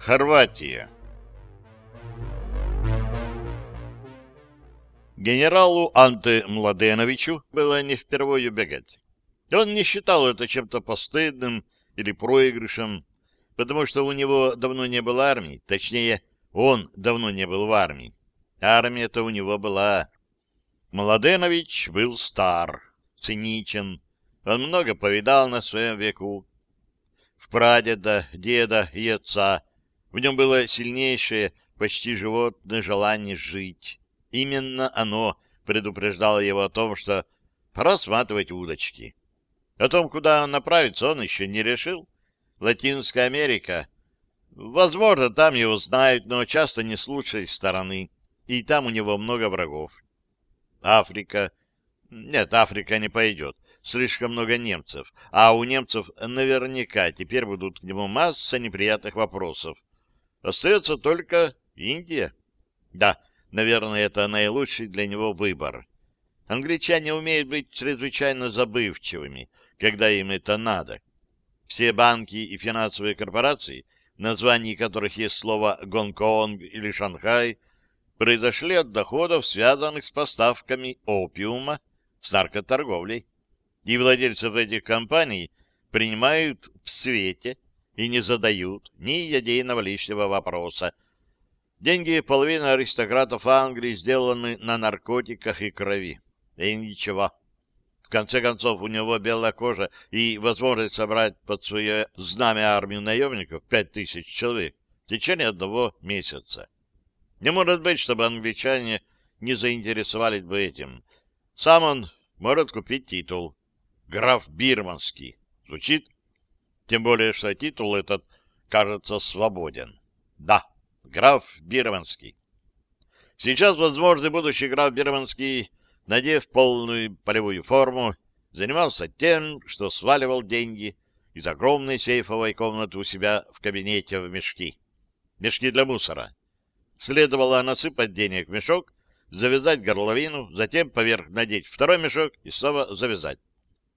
Хорватия. Генералу Анте Младеновичу было не впервые бегать. Он не считал это чем-то постыдным или проигрышем, потому что у него давно не было армии, точнее, он давно не был в армии. Армия-то у него была. Младенович был стар, циничен, он много повидал на своем веку. В прадеда, деда и отца в нем было сильнейшее, почти животное желание жить. Именно оно предупреждало его о том, что пора сматывать удочки. О том, куда он направится, он еще не решил. Латинская Америка. Возможно, там его знают, но часто не с лучшей стороны. И там у него много врагов. Африка. Нет, Африка не пойдет. Слишком много немцев. А у немцев наверняка теперь будут к нему масса неприятных вопросов. Остается только Индия. Да, наверное, это наилучший для него выбор. Англичане умеют быть чрезвычайно забывчивыми, когда им это надо. Все банки и финансовые корпорации, в названии которых есть слово Гонконг или Шанхай, произошли от доходов, связанных с поставками опиума, с наркоторговлей. И владельцев этих компаний принимают в свете и не задают ни единого лишнего вопроса. Деньги половины аристократов Англии сделаны на наркотиках и крови. И ничего. В конце концов, у него белая кожа и возможность собрать под свое знамя армию наемников пять тысяч человек в течение одного месяца. Не может быть, чтобы англичане не заинтересовались бы этим. Сам он может купить титул. Граф Бирманский. Звучит тем более, что титул этот, кажется, свободен. Да, граф Бирманский. Сейчас возможный будущий граф Бирманский, надев полную полевую форму, занимался тем, что сваливал деньги из огромной сейфовой комнаты у себя в кабинете в мешки. Мешки для мусора. Следовало насыпать денег в мешок, завязать горловину, затем поверх надеть второй мешок и снова завязать.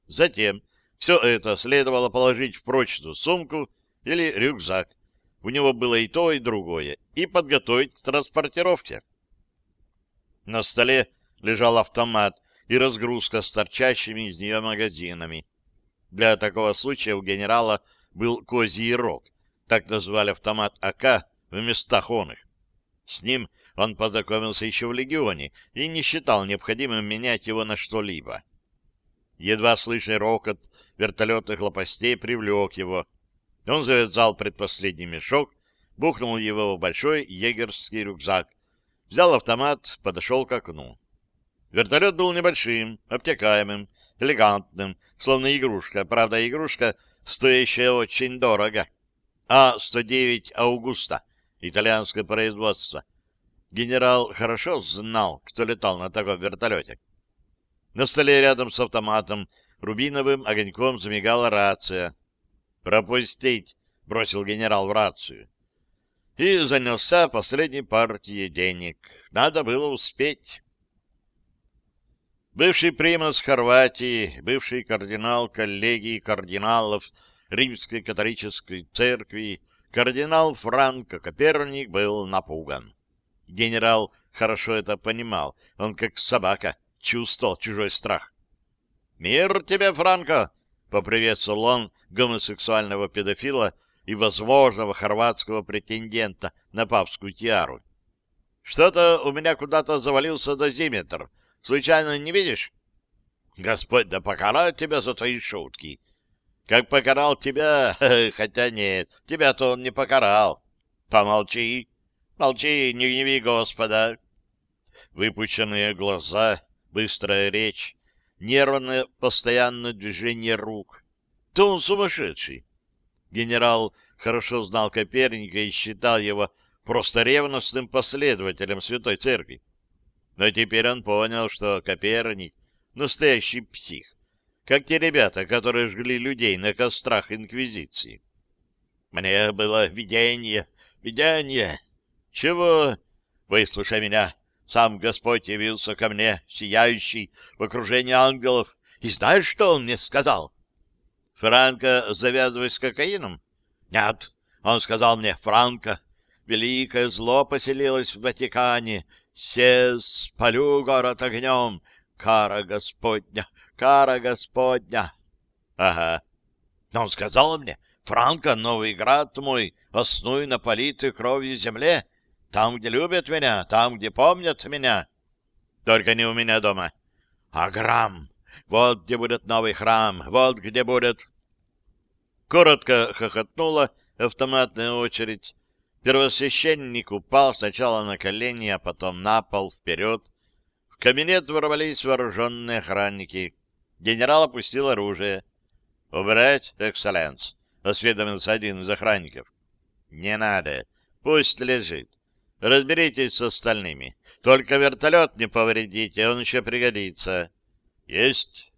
Затем все это следовало положить в прочную сумку или рюкзак. У него было и то, и другое, и подготовить к транспортировке. На столе лежал автомат и разгрузка с торчащими из нее магазинами. Для такого случая у генерала был козий рог, так назвали автомат АК в местах он их. С ним он познакомился еще в легионе и не считал необходимым менять его на что-либо. Едва слышный рокот вертолетных лопастей привлек его. Он завязал предпоследний мешок, бухнул его в большой егерский рюкзак, взял автомат, подошел к окну. Вертолет был небольшим, обтекаемым, элегантным, словно игрушка. Правда, игрушка, стоящая очень дорого. А-109 «Аугуста», итальянское производство. Генерал хорошо знал, кто летал на таком вертолете. На столе рядом с автоматом рубиновым огоньком замигала рация. «Пропустить!» — бросил генерал в рацию. И занялся последней партией денег. Надо было успеть. Бывший примас Хорватии, бывший кардинал коллегии кардиналов Римской католической церкви, кардинал Франко Коперник был напуган. Генерал хорошо это понимал. Он как собака чувствовал чужой страх. «Мир тебе, Франко!» — поприветствовал он гомосексуального педофила и возможного хорватского претендента на папскую тиару. «Что-то у меня куда-то завалился дозиметр. Случайно не видишь?» «Господь да покарает тебя за твои шутки!» «Как покарал тебя? Хотя нет, тебя-то он не покарал. Помолчи, молчи, не гневи Господа!» Выпученные глаза быстрая речь, нервное постоянное движение рук. То он сумасшедший. Генерал хорошо знал Коперника и считал его просто ревностным последователем Святой Церкви. Но теперь он понял, что Коперник — настоящий псих, как те ребята, которые жгли людей на кострах Инквизиции. Мне было видение, видение. Чего? Выслушай меня. Сам Господь явился ко мне, сияющий в окружении ангелов. И знаешь, что он мне сказал? Франко, завязывай с кокаином? Нет, Он сказал мне, Франко, великое зло поселилось в Ватикане, се спалю город огнем, кара Господня, кара Господня. Ага. Он сказал мне, Франко, Новый Град мой, оснуй на политой кровью земле, там, где любят меня, там, где помнят меня. Только не у меня дома. А Грам, вот где будет новый храм, вот где будет... Коротко хохотнула автоматная очередь. Первосвященник упал сначала на колени, а потом на пол, вперед. В кабинет ворвались вооруженные охранники. Генерал опустил оружие. «Убрать, экселленс!» — осведомился один из охранников. «Не надо. Пусть лежит. Разберитесь с остальными. Только вертолет не повредите, он еще пригодится». «Есть!»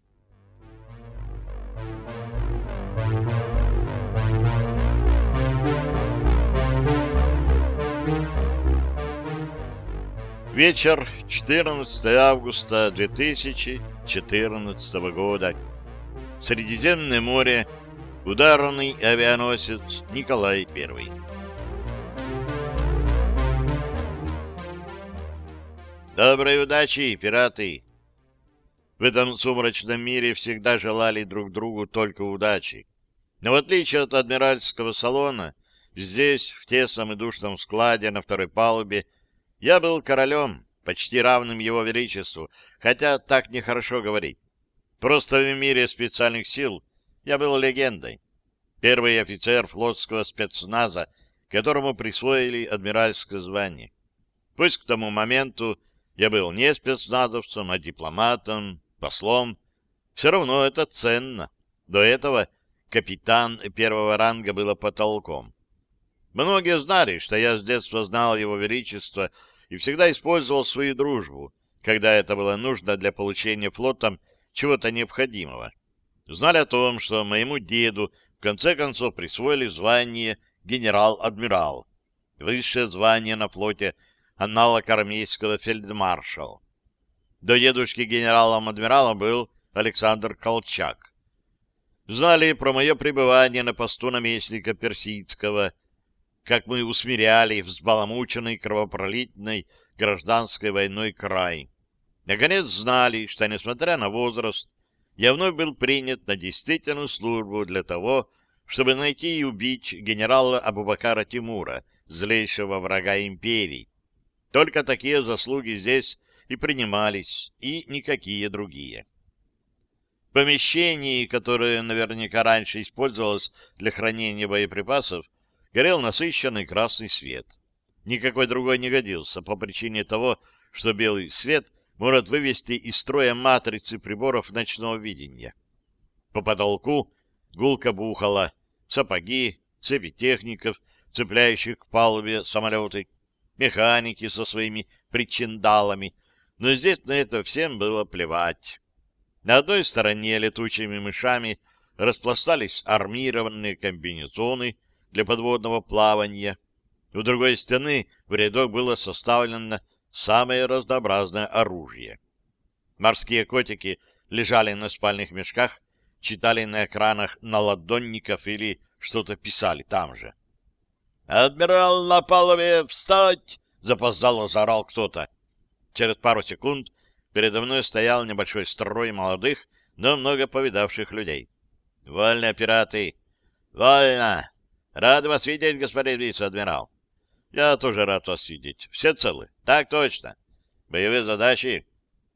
Вечер 14 августа 2014 года. Средиземное море. Ударный авианосец Николай I. Доброй удачи, пираты! В этом сумрачном мире всегда желали друг другу только удачи. Но в отличие от адмиральского салона, здесь, в тесном и душном складе на второй палубе, я был королем, почти равным его величеству, хотя так нехорошо говорить. Просто в мире специальных сил я был легендой. Первый офицер флотского спецназа, которому присвоили адмиральское звание. Пусть к тому моменту я был не спецназовцем, а дипломатом, послом. Все равно это ценно. До этого капитан первого ранга было потолком. Многие знали, что я с детства знал его величество и всегда использовал свою дружбу, когда это было нужно для получения флотом чего-то необходимого. Знали о том, что моему деду в конце концов присвоили звание генерал-адмирал, высшее звание на флоте, аналог армейского фельдмаршал. До дедушки генералом-адмирала был Александр Колчак. Знали про мое пребывание на посту наместника Персидского, как мы усмиряли взбаламученный кровопролитной гражданской войной край. Наконец знали, что, несмотря на возраст, я вновь был принят на действительную службу для того, чтобы найти и убить генерала Абубакара Тимура, злейшего врага империи. Только такие заслуги здесь и принимались, и никакие другие. В помещении, которое наверняка раньше использовалось для хранения боеприпасов, горел насыщенный красный свет. Никакой другой не годился по причине того, что белый свет может вывести из строя матрицы приборов ночного видения. По потолку гулко бухало сапоги, цепи техников, цепляющих к палубе самолеты, механики со своими причиндалами, но здесь на это всем было плевать. На одной стороне летучими мышами распластались армированные комбинезоны для подводного плавания. У другой стены в рядок было составлено самое разнообразное оружие. Морские котики лежали на спальных мешках, читали на экранах наладонников или что-то писали там же. «Адмирал на палубе, встать!» — запоздало заорал кто-то. Через пару секунд передо мной стоял небольшой строй молодых, но много повидавших людей. «Вольно, пираты!» «Вольно! Рад вас видеть, господин вице-адмирал. Я тоже рад вас видеть. Все целы? Так точно. Боевые задачи?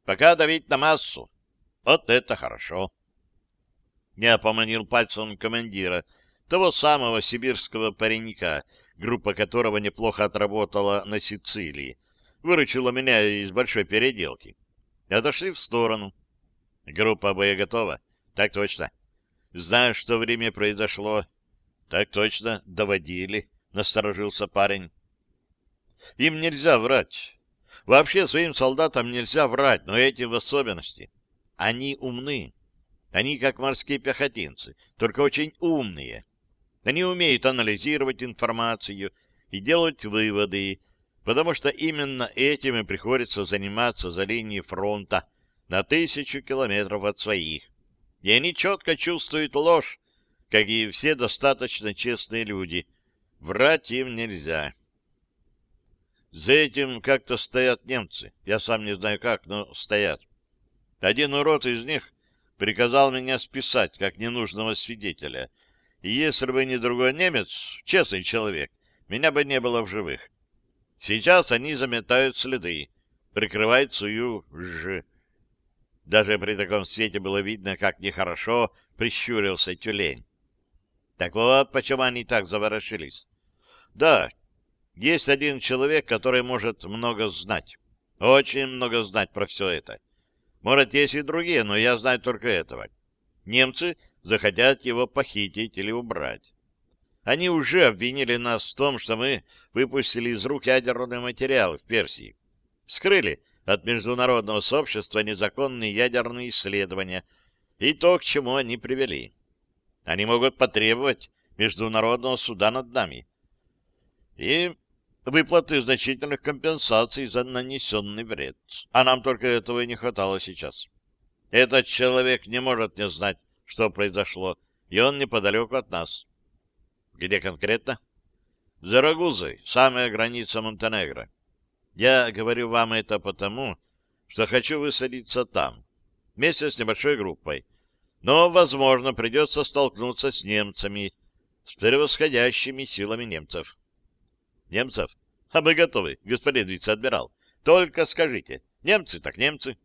Пока давить на массу. Вот это хорошо. Я поманил пальцем командира, того самого сибирского паренька, группа которого неплохо отработала на Сицилии. Выручила меня из большой переделки. Отошли в сторону. Группа боеготова? Так точно. Знаешь, что время произошло? — Так точно, доводили, — насторожился парень. — Им нельзя врать. Вообще своим солдатам нельзя врать, но эти в особенности. Они умны. Они как морские пехотинцы, только очень умные. Они умеют анализировать информацию и делать выводы, потому что именно этим и приходится заниматься за линией фронта на тысячу километров от своих. И они четко чувствуют ложь, как и все достаточно честные люди. Врать им нельзя. За этим как-то стоят немцы. Я сам не знаю как, но стоят. Один урод из них приказал меня списать как ненужного свидетеля. И если бы не другой немец, честный человек, меня бы не было в живых. Сейчас они заметают следы, прикрывают свою ж. Даже при таком свете было видно, как нехорошо прищурился тюлень. Так вот, почему они так заворошились. Да, есть один человек, который может много знать. Очень много знать про все это. Может, есть и другие, но я знаю только этого. Немцы захотят его похитить или убрать. Они уже обвинили нас в том, что мы выпустили из рук ядерный материал в Персии. Скрыли от международного сообщества незаконные ядерные исследования и то, к чему они привели. Они могут потребовать международного суда над нами и выплаты значительных компенсаций за нанесенный вред. А нам только этого и не хватало сейчас. Этот человек не может не знать, что произошло, и он неподалеку от нас. Где конкретно? За Рагузой, самая граница Монтенегро. Я говорю вам это потому, что хочу высадиться там, вместе с небольшой группой. Но, возможно, придется столкнуться с немцами, с превосходящими силами немцев. Немцев? А мы готовы, господин вице-адмирал. Только скажите. Немцы так немцы.